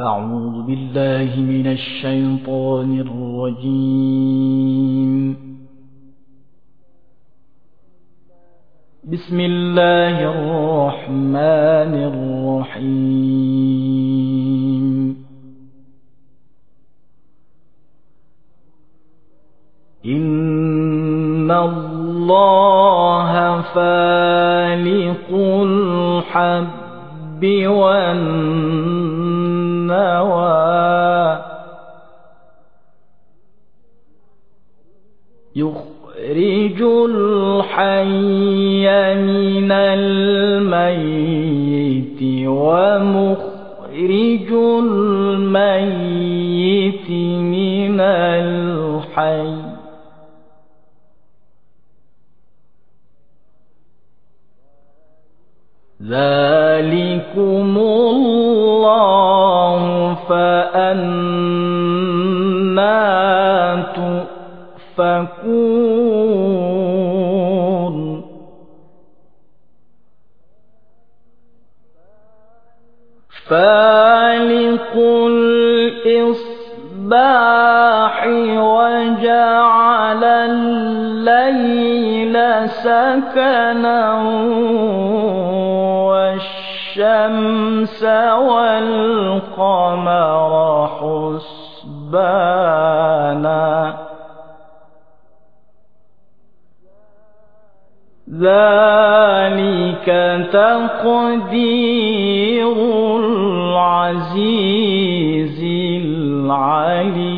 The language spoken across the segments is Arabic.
أعوذ بالله من الشيطان الرجيم. بسم الله الرحمن الرحيم. إن الله فالق الحب والنوى يخرج الحي من الميت ومخرج الميت من الحي. ذلكم تؤفكون فالق الإصباح وجعل الليل سكنا والشمس والقمر حسبانا ذلك تقدير العزيز العليم.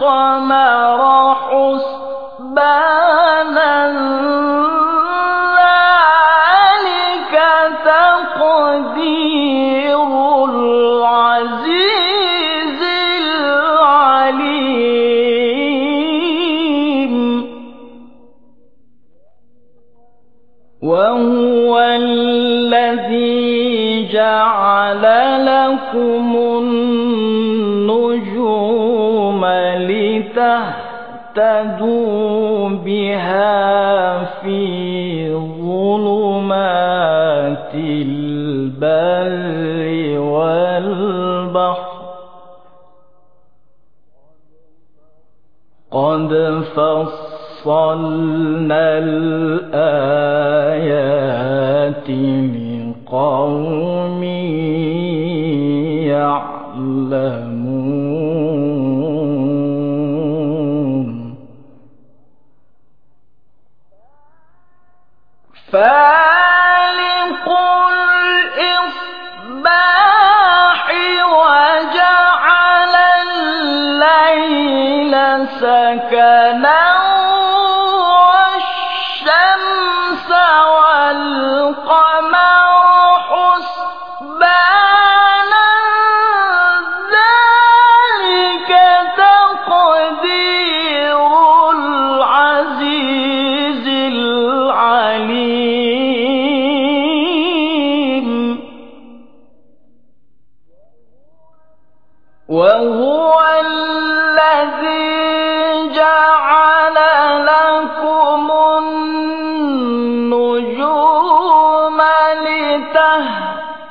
والقمر لتهتدوا بها في ظلمات البر والبحر قد فصلنا الآيات لقوم يعلمون فالق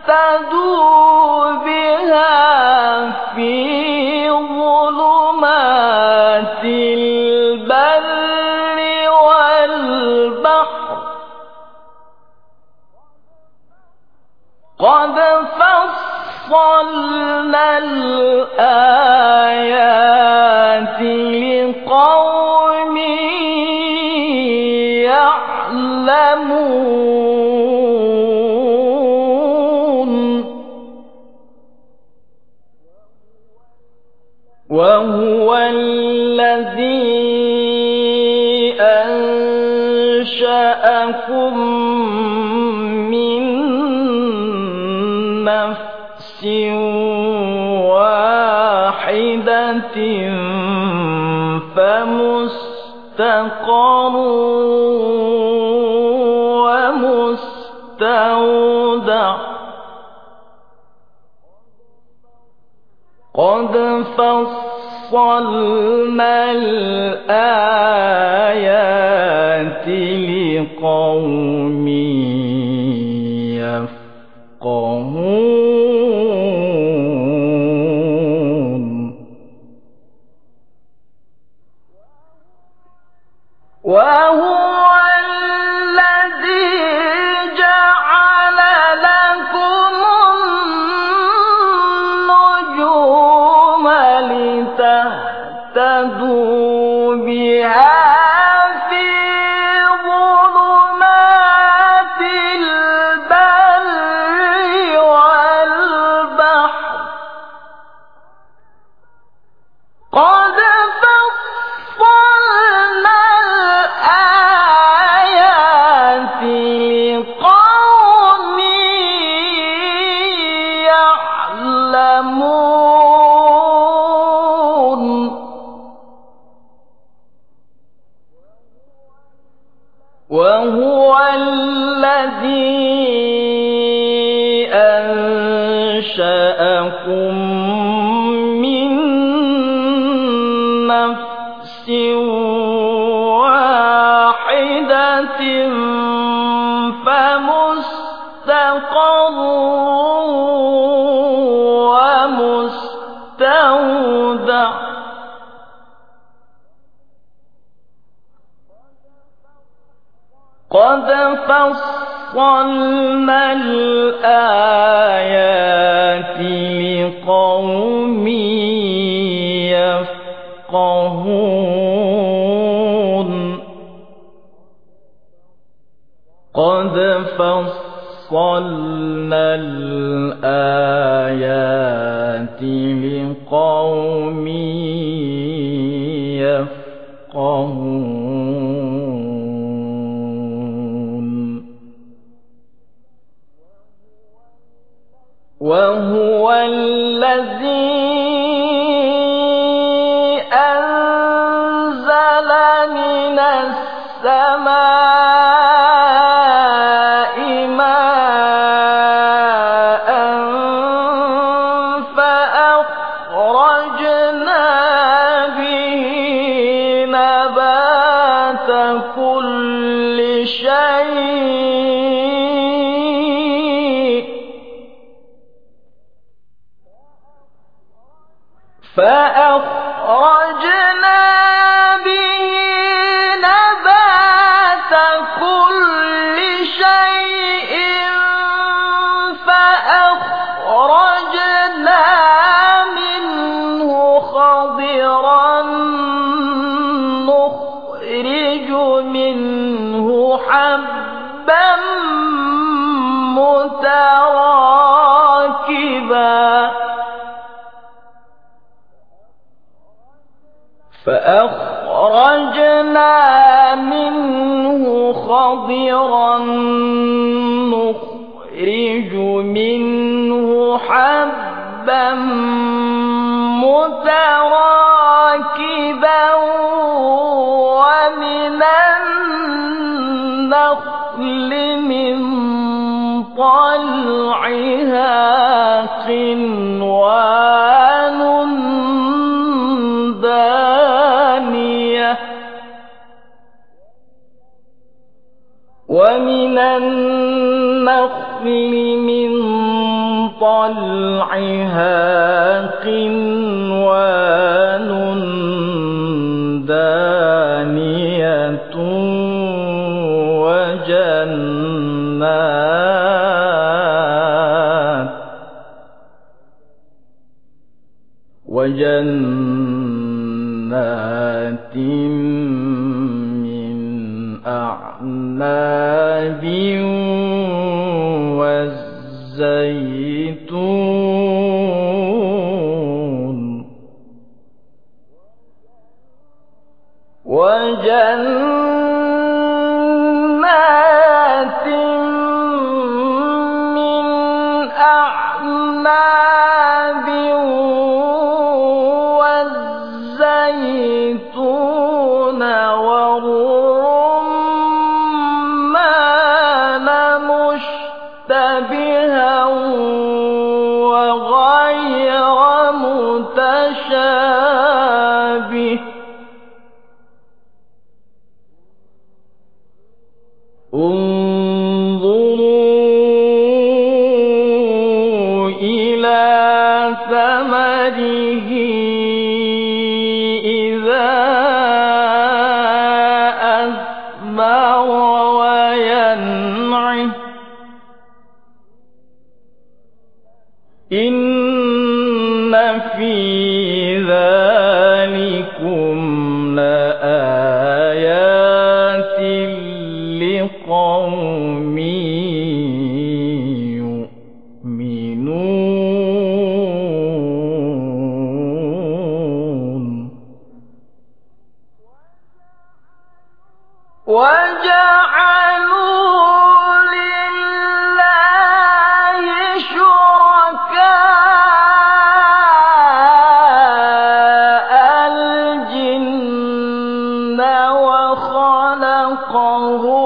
لتهتدوا بها في ظلمات البر والبحر قد فصلنا الآيات لقوم يعلمون أنشأكم من نفس واحدة فمستقر ومستودع قد فصلنا الآيات لقوم قد فصلنا الآيات لقوم يفقهون قد فصلنا الآيات خضرا نخرج منه حبا متراكبا ومن النخل من طلعها قنوان. من النخل من طلعها قنوان دانية وجنات وجنات من أعناق وَالزَّيْتُونِ ثمره um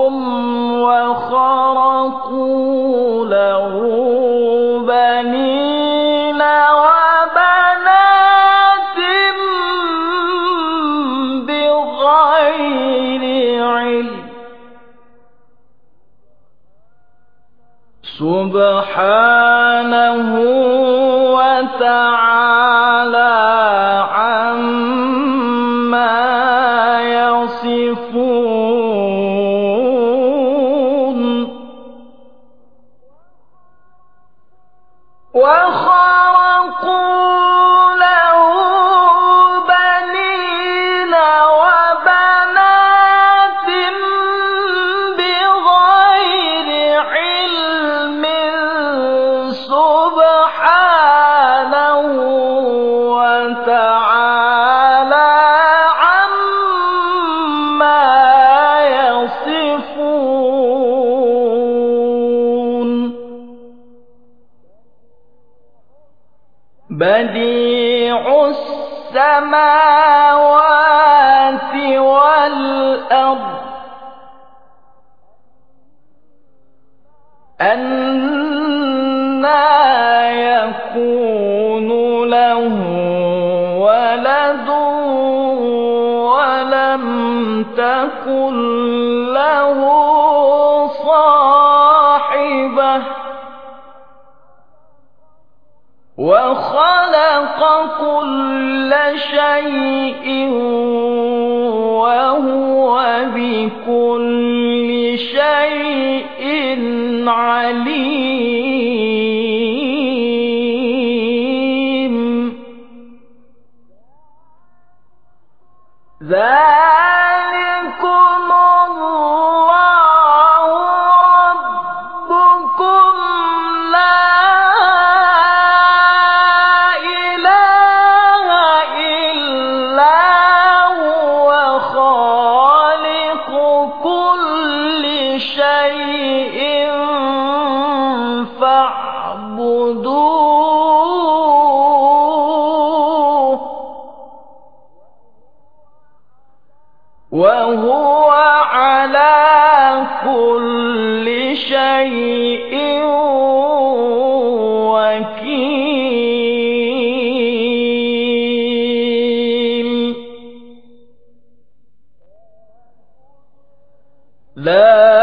ما خلق كل شيء وهو بكل شيء عليم. ذلك لا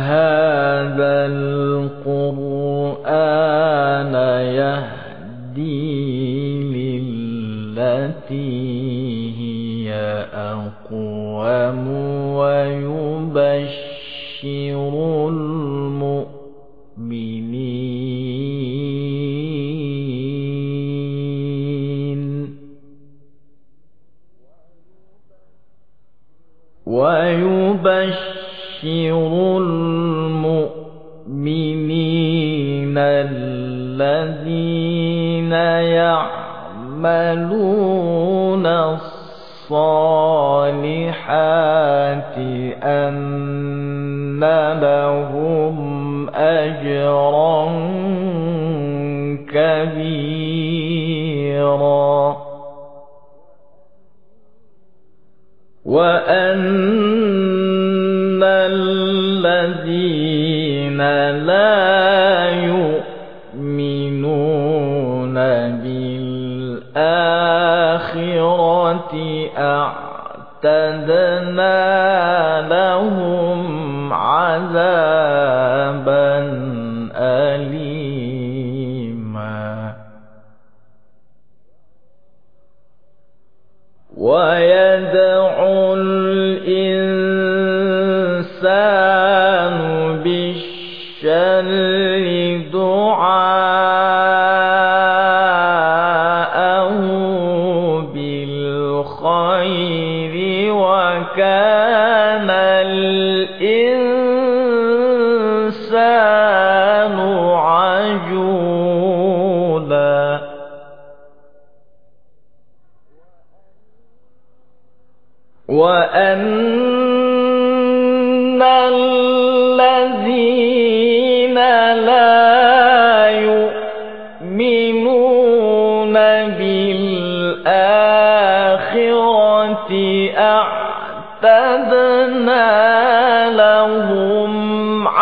هذا القرآن يهدي للتي هي أقوم ويبشر ويبشر المؤمنين الذين يعملون الصالحات أن لهم أجرا كبيرا وأن الذين لا يؤمنون بالآخرة أعتدنا لهم عذابا أليما. ويدعو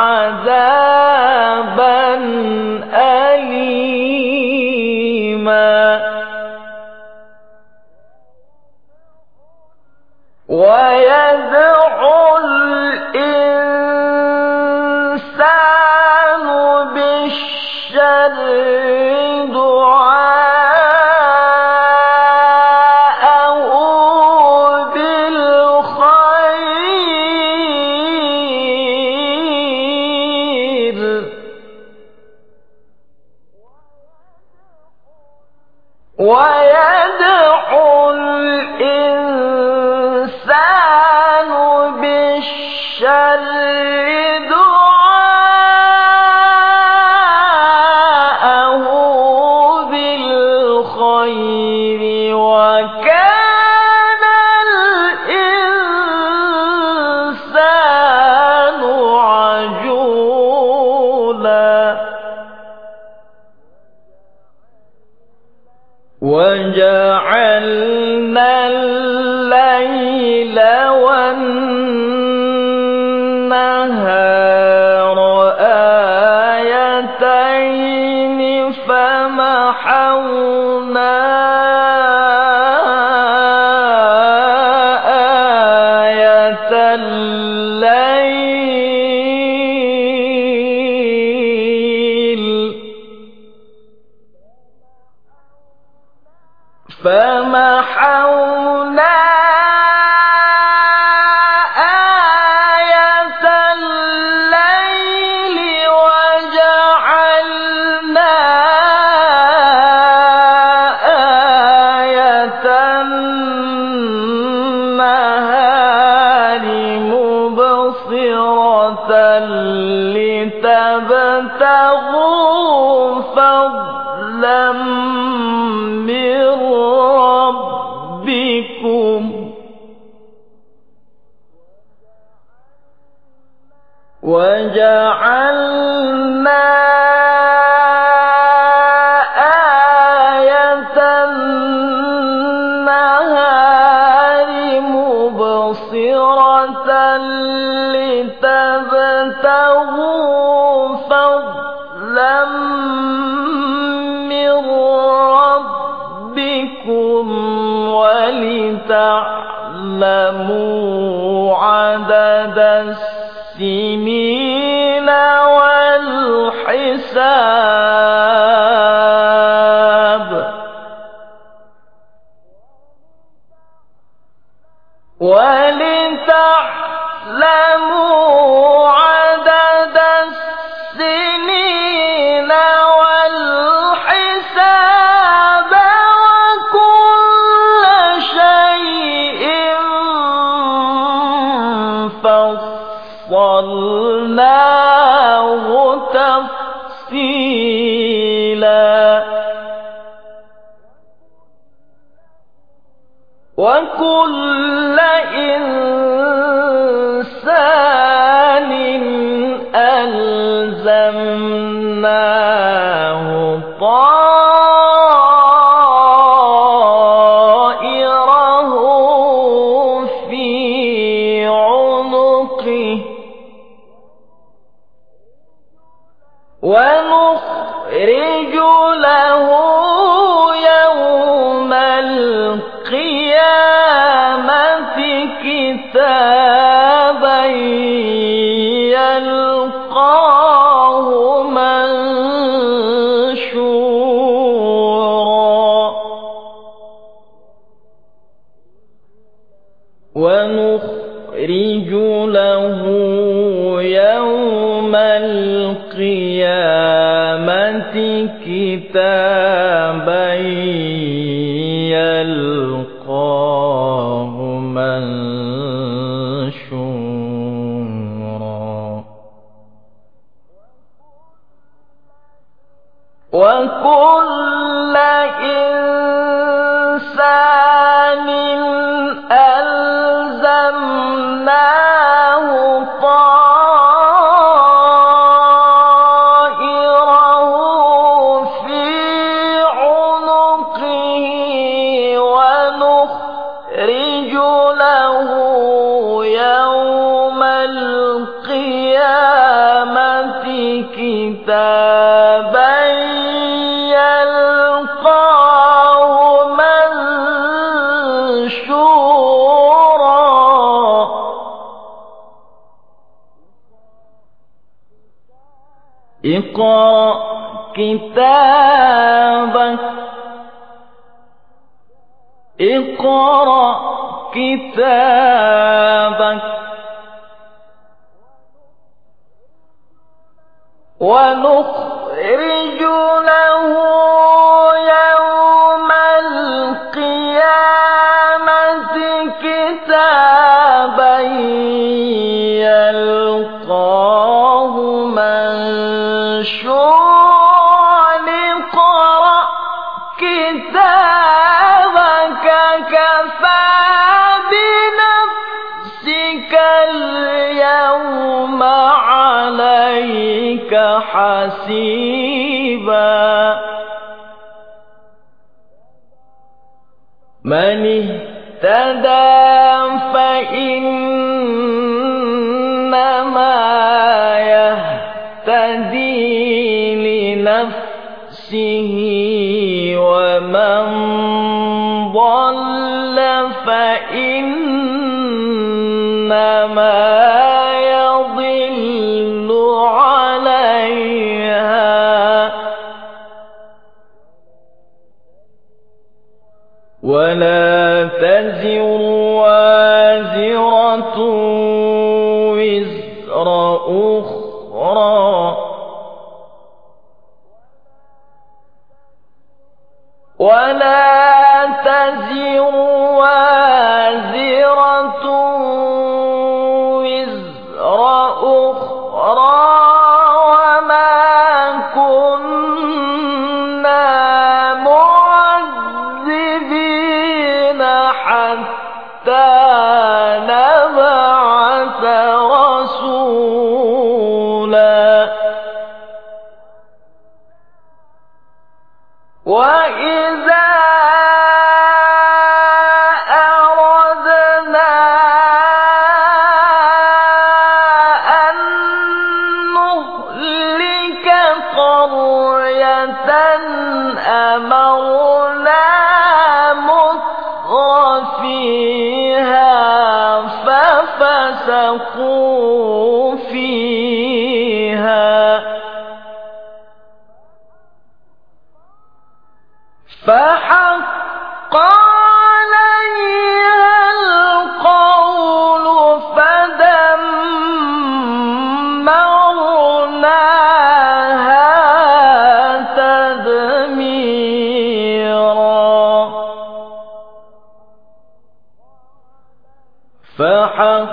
عذابا سبع السنين وكل كتابك. اقرأ كتابك. ونخرج حسيبا. من اهتدى فإنما يهتدي لنفسه ومن ضل فإنما صدق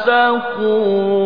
الله